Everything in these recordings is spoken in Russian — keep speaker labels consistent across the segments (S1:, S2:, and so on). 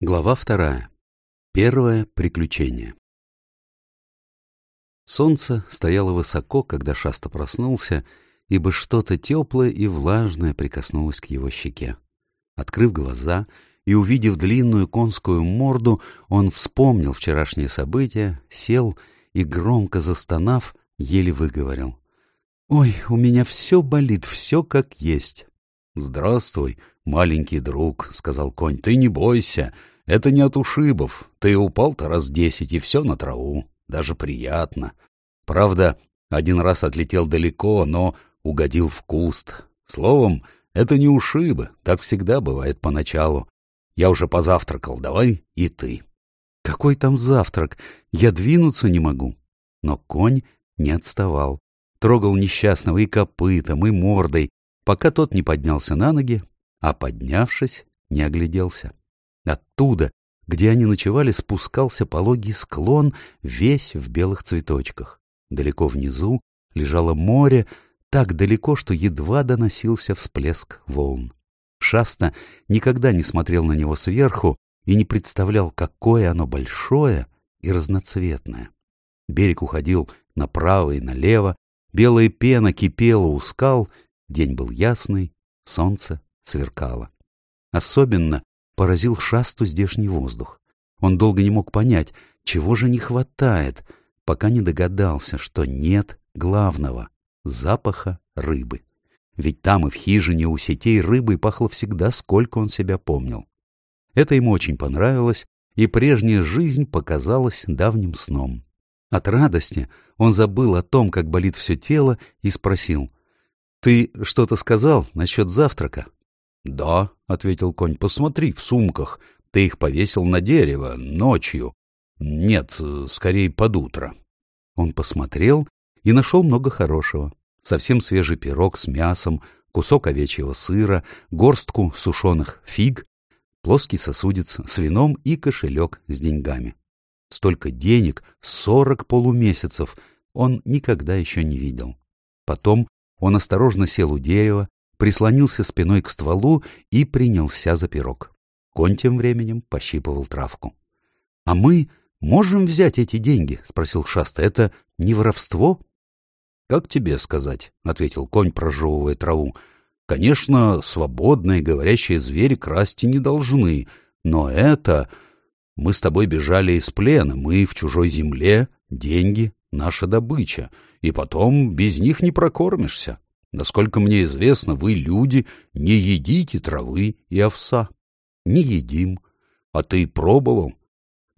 S1: Глава вторая. Первое приключение. Солнце стояло высоко, когда Шаста проснулся, ибо что-то теплое и влажное прикоснулось к его щеке. Открыв глаза и увидев длинную конскую морду, он вспомнил вчерашние события, сел и, громко застонав, еле выговорил. «Ой, у меня все болит, все как есть». «Здравствуй, маленький друг», — сказал конь, — «ты не бойся, это не от ушибов. Ты упал-то раз десять, и все на траву. Даже приятно. Правда, один раз отлетел далеко, но угодил в куст. Словом, это не ушибы. Так всегда бывает поначалу. Я уже позавтракал, давай и ты. Какой там завтрак? Я двинуться не могу. Но конь не отставал. Трогал несчастного и копытом, и мордой, пока тот не поднялся на ноги, а, поднявшись, не огляделся. Оттуда, где они ночевали, спускался пологий склон, весь в белых цветочках. Далеко внизу лежало море, так далеко, что едва доносился всплеск волн. Шаста никогда не смотрел на него сверху и не представлял, какое оно большое и разноцветное. Берег уходил направо и налево, белая пена кипела у скал, день был ясный, солнце сверкало. Особенно поразил шасту здешний воздух. Он долго не мог понять, чего же не хватает, пока не догадался, что нет главного — запаха рыбы. Ведь там и в хижине у сетей рыбы пахло всегда, сколько он себя помнил. Это ему очень понравилось, и прежняя жизнь показалась давним сном. От радости он забыл о том, как болит все тело, и спросил. — Ты что-то сказал насчет завтрака? «Да», — ответил конь, — «посмотри в сумках. Ты их повесил на дерево ночью. Нет, скорее под утро». Он посмотрел и нашел много хорошего. Совсем свежий пирог с мясом, кусок овечьего сыра, горстку сушеных фиг, плоский сосудец с вином и кошелек с деньгами. Столько денег, сорок полумесяцев, он никогда еще не видел. Потом он осторожно сел у дерева, прислонился спиной к стволу и принялся за пирог. Конь тем временем пощипывал травку. — А мы можем взять эти деньги? — спросил Шаста. — Это не воровство? — Как тебе сказать? — ответил конь, прожевывая траву. — Конечно, свободные говорящие звери красти не должны, но это... Мы с тобой бежали из плена, мы в чужой земле, деньги — наша добыча, и потом без них не прокормишься. Насколько мне известно, вы, люди, не едите травы и овса. Не едим. А ты пробовал?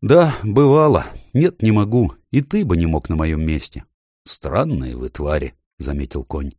S1: Да, бывало. Нет, не могу. И ты бы не мог на моем месте. Странные вы твари, — заметил конь.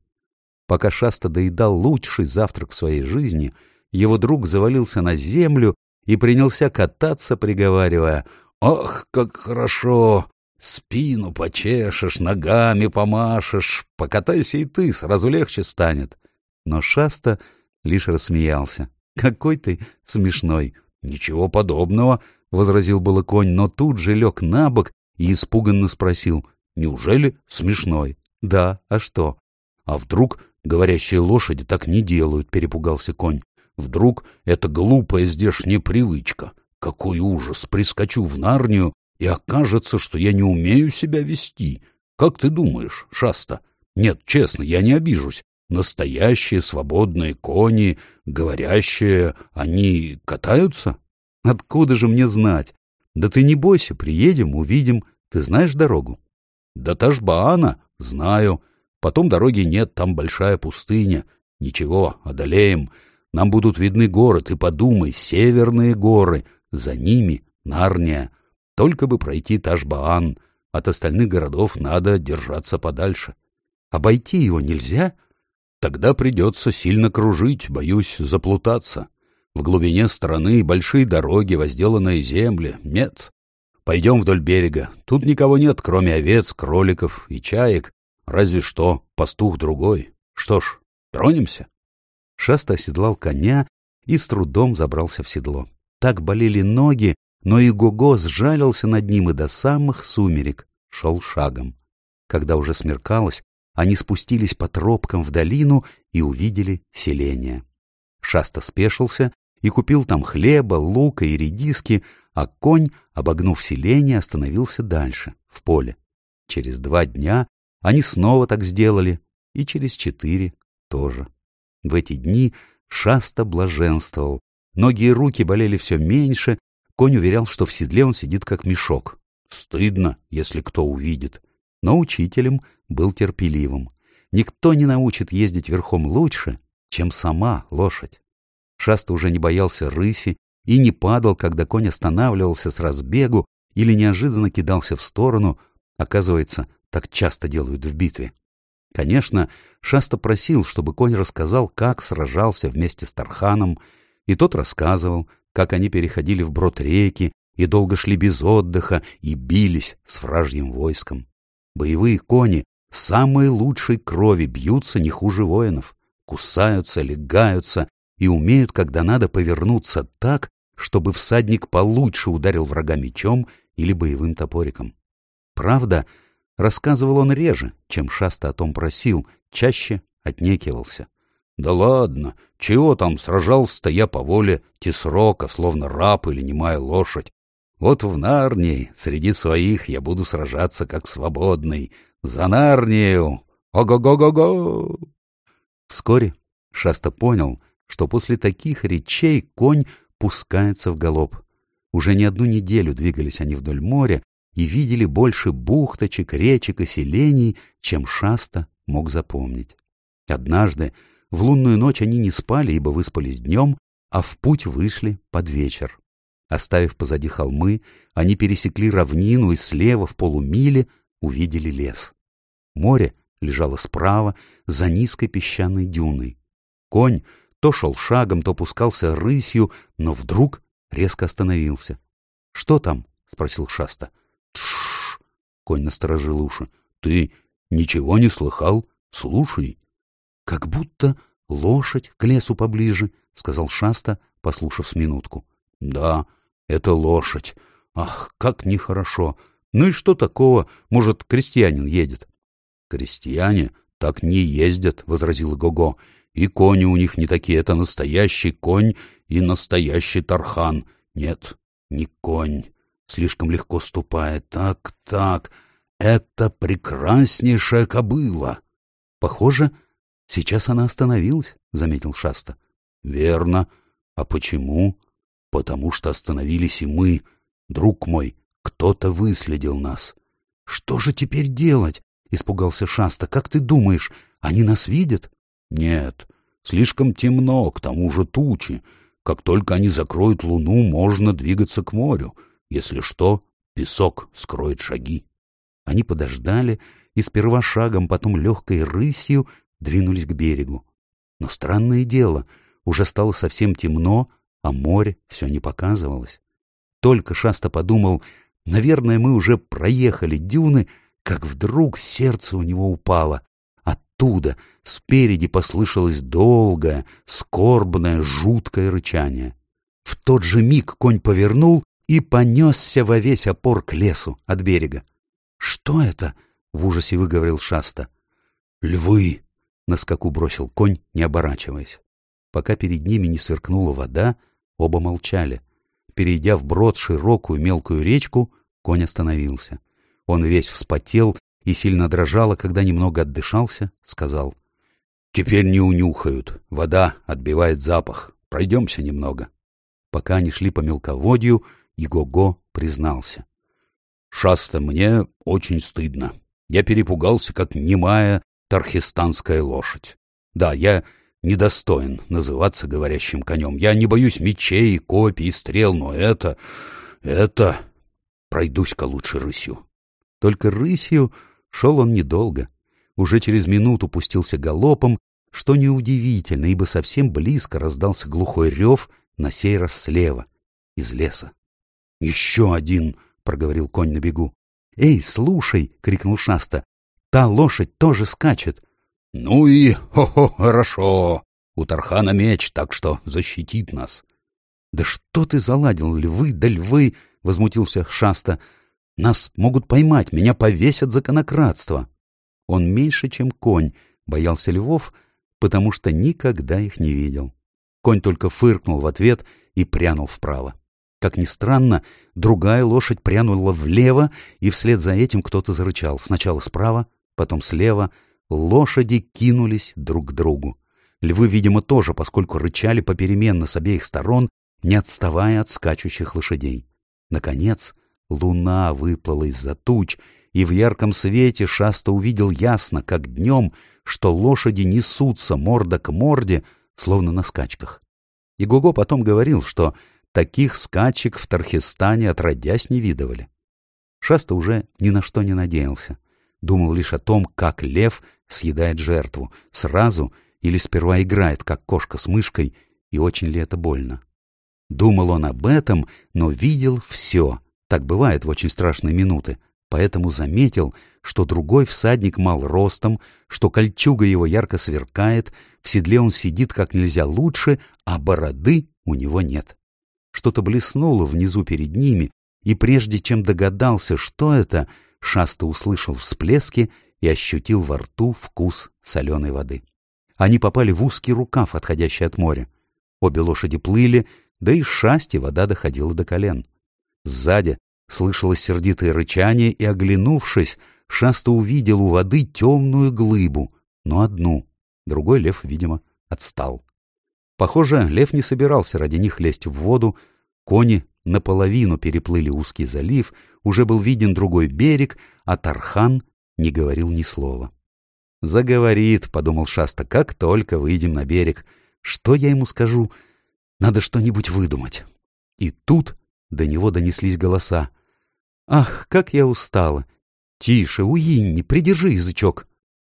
S1: Пока Шаста доедал лучший завтрак в своей жизни, его друг завалился на землю и принялся кататься, приговаривая, «Ах, как хорошо! Спину почешешь, ногами помашешь, покатайся и ты, сразу легче станет. Но Шаста лишь рассмеялся. «Какой ты смешной!» «Ничего подобного!» — возразил было конь, но тут же лег на бок и испуганно спросил. «Неужели смешной?» «Да, а что?» «А вдруг говорящие лошади так не делают?» — перепугался конь. «Вдруг это глупая здешняя привычка? Какой ужас! Прискочу в Нарнию, и окажется, что я не умею себя вести. Как ты думаешь, Шаста? Нет, честно, я не обижусь. Настоящие свободные кони, говорящие, они катаются? Откуда же мне знать? Да ты не бойся, приедем, увидим. Ты знаешь дорогу? Да Ташбаана, знаю. Потом дороги нет, там большая пустыня. Ничего, одолеем. Нам будут видны горы, ты подумай, северные горы, за ними Нарния. Только бы пройти Ташбаан, от остальных городов надо держаться подальше. Обойти его нельзя? Тогда придется сильно кружить, боюсь заплутаться. В глубине страны большие дороги, возделанные земли. Нет. Пойдем вдоль берега. Тут никого нет, кроме овец, кроликов и чаек. Разве что пастух другой. Что ж, тронемся. Шаста оседлал коня и с трудом забрался в седло. Так болели ноги, но и Гого сжалился над ним и до самых сумерек шел шагом. Когда уже смеркалось, они спустились по тропкам в долину и увидели селение. Шаста спешился и купил там хлеба, лука и редиски, а конь, обогнув селение, остановился дальше, в поле. Через два дня они снова так сделали, и через четыре тоже. В эти дни Шаста блаженствовал. Ноги и руки болели все меньше, Конь уверял, что в седле он сидит как мешок. Стыдно, если кто увидит. Но учителем был терпеливым. Никто не научит ездить верхом лучше, чем сама лошадь. Шаста уже не боялся рыси и не падал, когда конь останавливался с разбегу или неожиданно кидался в сторону, оказывается, так часто делают в битве. Конечно, Шаста просил, чтобы конь рассказал, как сражался вместе с Тарханом, и тот рассказывал, как они переходили в брод реки и долго шли без отдыха и бились с вражьим войском. Боевые кони самой лучшей крови бьются не хуже воинов, кусаются, легаются и умеют, когда надо, повернуться так, чтобы всадник получше ударил врага мечом или боевым топориком. Правда, рассказывал он реже, чем Шаста о том просил, чаще отнекивался. Да ладно, чего там сражался-то я по воле тесрока, словно раб или немая лошадь. Вот в Нарнии среди своих я буду сражаться как свободный. За Нарнию! Ого-го-го-го!» Вскоре Шаста понял, что после таких речей конь пускается в галоп. Уже не одну неделю двигались они вдоль моря и видели больше бухточек, речек и селений, чем Шаста мог запомнить. Однажды в лунную ночь они не спали, ибо выспались днем, а в путь вышли под вечер. Оставив позади холмы, они пересекли равнину и слева в полумиле увидели лес. Море лежало справа за низкой песчаной дюной. Конь то шел шагом, то пускался рысью, но вдруг резко остановился. — Что там? — спросил Шаста. — Тш! — конь насторожил уши. — Ты ничего не слыхал? Слушай как будто лошадь к лесу поближе, — сказал Шаста, послушав с минутку. — Да, это лошадь. Ах, как нехорошо! Ну и что такого? Может, крестьянин едет? — Крестьяне так не ездят, — возразил Гого. — И кони у них не такие. Это настоящий конь и настоящий тархан. Нет, не конь. Слишком легко ступает. Так, так. Это прекраснейшая кобыла. Похоже, — «Сейчас она остановилась», — заметил Шаста. «Верно. А почему?» «Потому что остановились и мы. Друг мой, кто-то выследил нас». «Что же теперь делать?» — испугался Шаста. «Как ты думаешь, они нас видят?» «Нет. Слишком темно, к тому же тучи. Как только они закроют луну, можно двигаться к морю. Если что, песок скроет шаги». Они подождали и сперва шагом, потом легкой рысью двинулись к берегу. Но странное дело, уже стало совсем темно, а море все не показывалось. Только Шаста подумал, наверное, мы уже проехали дюны, как вдруг сердце у него упало. Оттуда, спереди, послышалось долгое, скорбное, жуткое рычание. В тот же миг конь повернул и понесся во весь опор к лесу от берега. — Что это? — в ужасе выговорил Шаста. — Львы! на скаку бросил конь, не оборачиваясь. Пока перед ними не сверкнула вода, оба молчали. Перейдя вброд широкую мелкую речку, конь остановился. Он весь вспотел и сильно дрожал, а когда немного отдышался, сказал. — Теперь не унюхают. Вода отбивает запах. Пройдемся немного. Пока они шли по мелководью, Иго-го признался. — Шаста, мне очень стыдно. Я перепугался, как немая, тархистанская лошадь. Да, я недостоин называться говорящим конем. Я не боюсь мечей, копий и стрел, но это... это... Пройдусь-ка лучше рысью. Только рысью шел он недолго. Уже через минуту пустился галопом, что неудивительно, ибо совсем близко раздался глухой рев, на сей раз слева, из леса. — Еще один! — проговорил конь на бегу. — Эй, слушай! — крикнул Шаста. Та лошадь тоже скачет. — Ну и хо-хо, хорошо. У Тархана меч, так что защитит нас. — Да что ты заладил, львы да львы! — возмутился Шаста. — Нас могут поймать, меня повесят за конократство. Он меньше, чем конь, боялся львов, потому что никогда их не видел. Конь только фыркнул в ответ и прянул вправо. Как ни странно, другая лошадь прянула влево, и вслед за этим кто-то зарычал. Сначала справа, потом слева, лошади кинулись друг к другу. Львы, видимо, тоже, поскольку рычали попеременно с обеих сторон, не отставая от скачущих лошадей. Наконец, луна выплыла из-за туч, и в ярком свете Шаста увидел ясно, как днем, что лошади несутся морда к морде, словно на скачках. И Гуго потом говорил, что таких скачек в Тархистане отродясь не видывали. Шаста уже ни на что не надеялся думал лишь о том, как лев съедает жертву, сразу или сперва играет, как кошка с мышкой, и очень ли это больно. Думал он об этом, но видел все. Так бывает в очень страшные минуты. Поэтому заметил, что другой всадник мал ростом, что кольчуга его ярко сверкает, в седле он сидит как нельзя лучше, а бороды у него нет. Что-то блеснуло внизу перед ними, и прежде чем догадался, что это, Шаста услышал всплески и ощутил во рту вкус соленой воды. Они попали в узкий рукав, отходящий от моря. Обе лошади плыли, да и шасти вода доходила до колен. Сзади слышалось сердитое рычание, и, оглянувшись, Шаста увидел у воды темную глыбу, но одну. Другой лев, видимо, отстал. Похоже, лев не собирался ради них лезть в воду. Кони наполовину переплыли узкий залив — уже был виден другой берег, а Тархан не говорил ни слова. «Заговорит», — подумал Шаста, — «как только выйдем на берег. Что я ему скажу? Надо что-нибудь выдумать». И тут до него донеслись голоса. «Ах, как я устала! Тише, не придержи язычок!»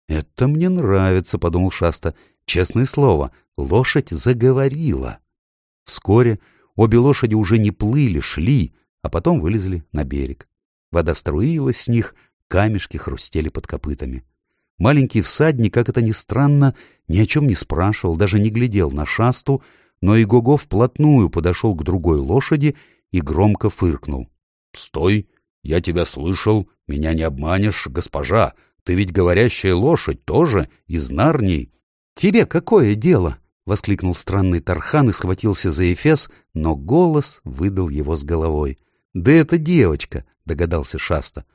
S1: «Это мне нравится», — подумал Шаста. «Честное слово, лошадь заговорила». Вскоре обе лошади уже не плыли, шли, а потом вылезли на берег. Вода струилась с них, камешки хрустели под копытами. Маленький всадник, как это ни странно, ни о чем не спрашивал, даже не глядел на шасту, но и Гого вплотную подошел к другой лошади и громко фыркнул. — Стой! Я тебя слышал, меня не обманешь, госпожа! Ты ведь говорящая лошадь тоже из Нарнии! — Тебе какое дело? — воскликнул странный Тархан и схватился за Эфес, но голос выдал его с головой. — да это девочка, догадался Шаста.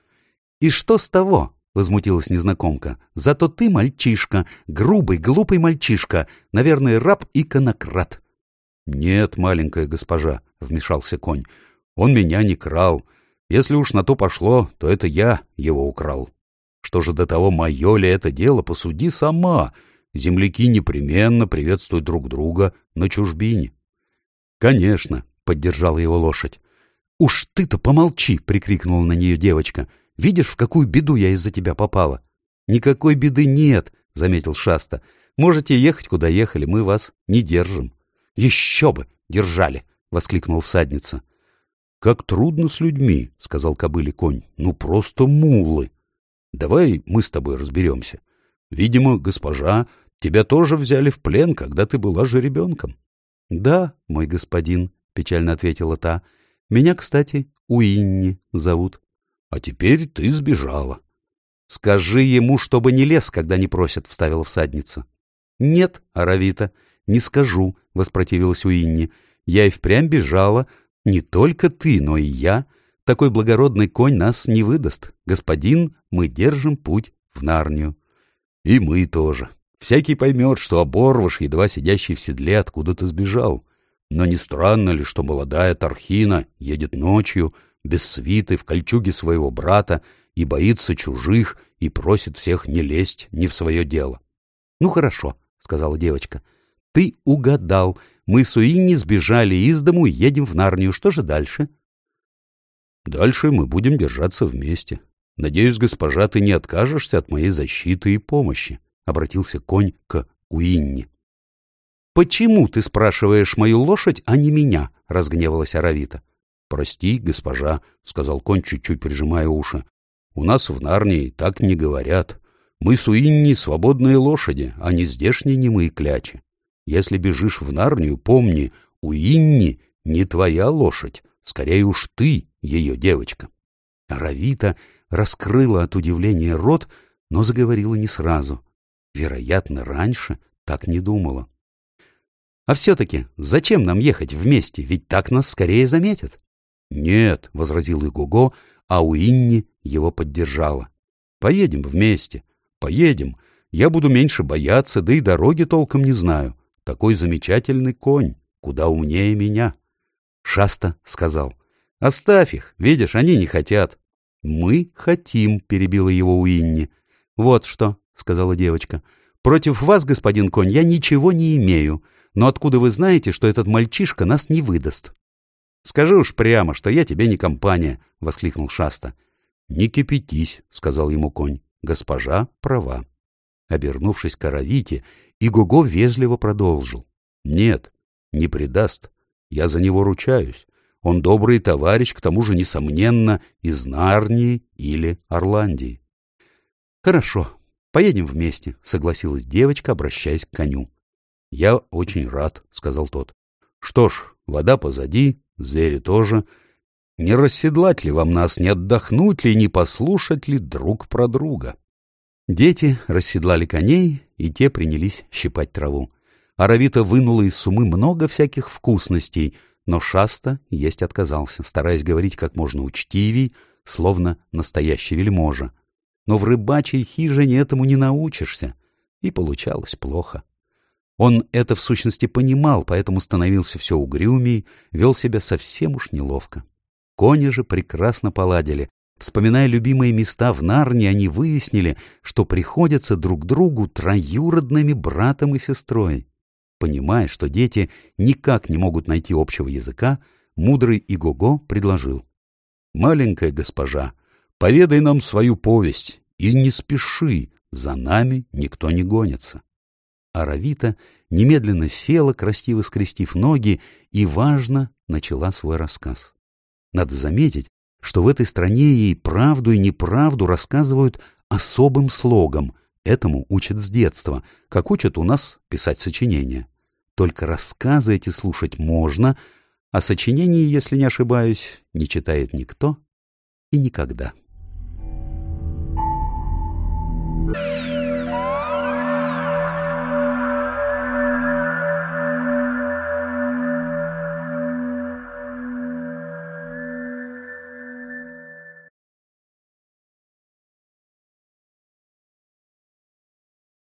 S1: И что с того? возмутилась незнакомка. Зато ты мальчишка, грубый, глупый мальчишка, наверное, раб и конократ. Нет, маленькая госпожа, вмешался конь. Он меня не крал. Если уж на то пошло, то это я его украл. Что же до того, мое ли это дело, посуди сама. Земляки непременно приветствуют друг друга на чужбине. — Конечно, — поддержал его лошадь. «Уж ты-то помолчи!» — прикрикнула на нее девочка. «Видишь, в какую беду я из-за тебя попала?» «Никакой беды нет!» — заметил Шаста. «Можете ехать, куда ехали, мы вас не держим». «Еще бы! Держали!» — воскликнул всадница. «Как трудно с людьми!» — сказал кобыли конь. «Ну просто мулы! Давай мы с тобой разберемся. Видимо, госпожа, тебя тоже взяли в плен, когда ты была же ребенком. «Да, мой господин», — печально ответила та, — меня, кстати, Уинни зовут. А теперь ты сбежала. — Скажи ему, чтобы не лез, когда не просят, — вставила всадница. — Нет, Аравита, не скажу, — воспротивилась Уинни. — Я и впрямь бежала. Не только ты, но и я. Такой благородный конь нас не выдаст. Господин, мы держим путь в Нарнию. — И мы тоже. Всякий поймет, что оборвыш, едва сидящий в седле, откуда-то сбежал. Но не странно ли, что молодая Тархина едет ночью, без свиты, в кольчуге своего брата, и боится чужих, и просит всех не лезть не в свое дело? — Ну хорошо, — сказала девочка. — Ты угадал. Мы с Уинни сбежали из дому и едем в Нарнию. Что же дальше? — Дальше мы будем держаться вместе. Надеюсь, госпожа, ты не откажешься от моей защиты и помощи, — обратился конь к Уинни. — «Почему ты спрашиваешь мою лошадь, а не меня?» — разгневалась Аравита. «Прости, госпожа», — сказал конь, чуть-чуть прижимая уши. «У нас в Нарнии так не говорят. Мы суинни свободные лошади, а не здешние немые клячи. Если бежишь в Нарнию, помни, у Инни не твоя лошадь, скорее уж ты ее девочка». Аравита раскрыла от удивления рот, но заговорила не сразу. Вероятно, раньше так не думала. А все-таки зачем нам ехать вместе, ведь так нас скорее заметят. — Нет, — возразил Игуго, а Уинни его поддержала. — Поедем вместе, поедем. Я буду меньше бояться, да и дороги толком не знаю. Такой замечательный конь, куда умнее меня. Шаста сказал. — Оставь их, видишь, они не хотят. — Мы хотим, — перебила его Уинни. — Вот что, — сказала девочка. — Против вас, господин конь, я ничего не имею. — но откуда вы знаете, что этот мальчишка нас не выдаст? — Скажи уж прямо, что я тебе не компания, — воскликнул Шаста. — Не кипятись, — сказал ему конь. — Госпожа права. Обернувшись к Аравите, Игого вежливо продолжил. — Нет, не предаст. Я за него ручаюсь. Он добрый товарищ, к тому же, несомненно, из Нарнии или Орландии. — Хорошо, поедем вместе, — согласилась девочка, обращаясь к коню. «Я очень рад», — сказал тот. «Что ж, вода позади, звери тоже. Не расседлать ли вам нас, не отдохнуть ли, не послушать ли друг про друга?» Дети расседлали коней, и те принялись щипать траву. Аравита вынула из сумы много всяких вкусностей, но Шаста есть отказался, стараясь говорить как можно учтивей, словно настоящий вельможа. Но в рыбачьей хижине этому не научишься, и получалось плохо. Он это в сущности понимал, поэтому становился все угрюмей, вел себя совсем уж неловко. Кони же прекрасно поладили. Вспоминая любимые места в Нарне, они выяснили, что приходятся друг другу троюродными братом и сестрой. Понимая, что дети никак не могут найти общего языка, мудрый Игого предложил. «Маленькая госпожа, поведай нам свою повесть и не спеши, за нами никто не гонится». Аравита немедленно села, красиво скрестив ноги, и, важно, начала свой рассказ. Надо заметить, что в этой стране ей правду и неправду рассказывают особым слогом, этому учат с детства, как учат у нас писать сочинения. Только рассказы эти слушать можно, а сочинений, если не ошибаюсь, не читает никто и никогда. Thank.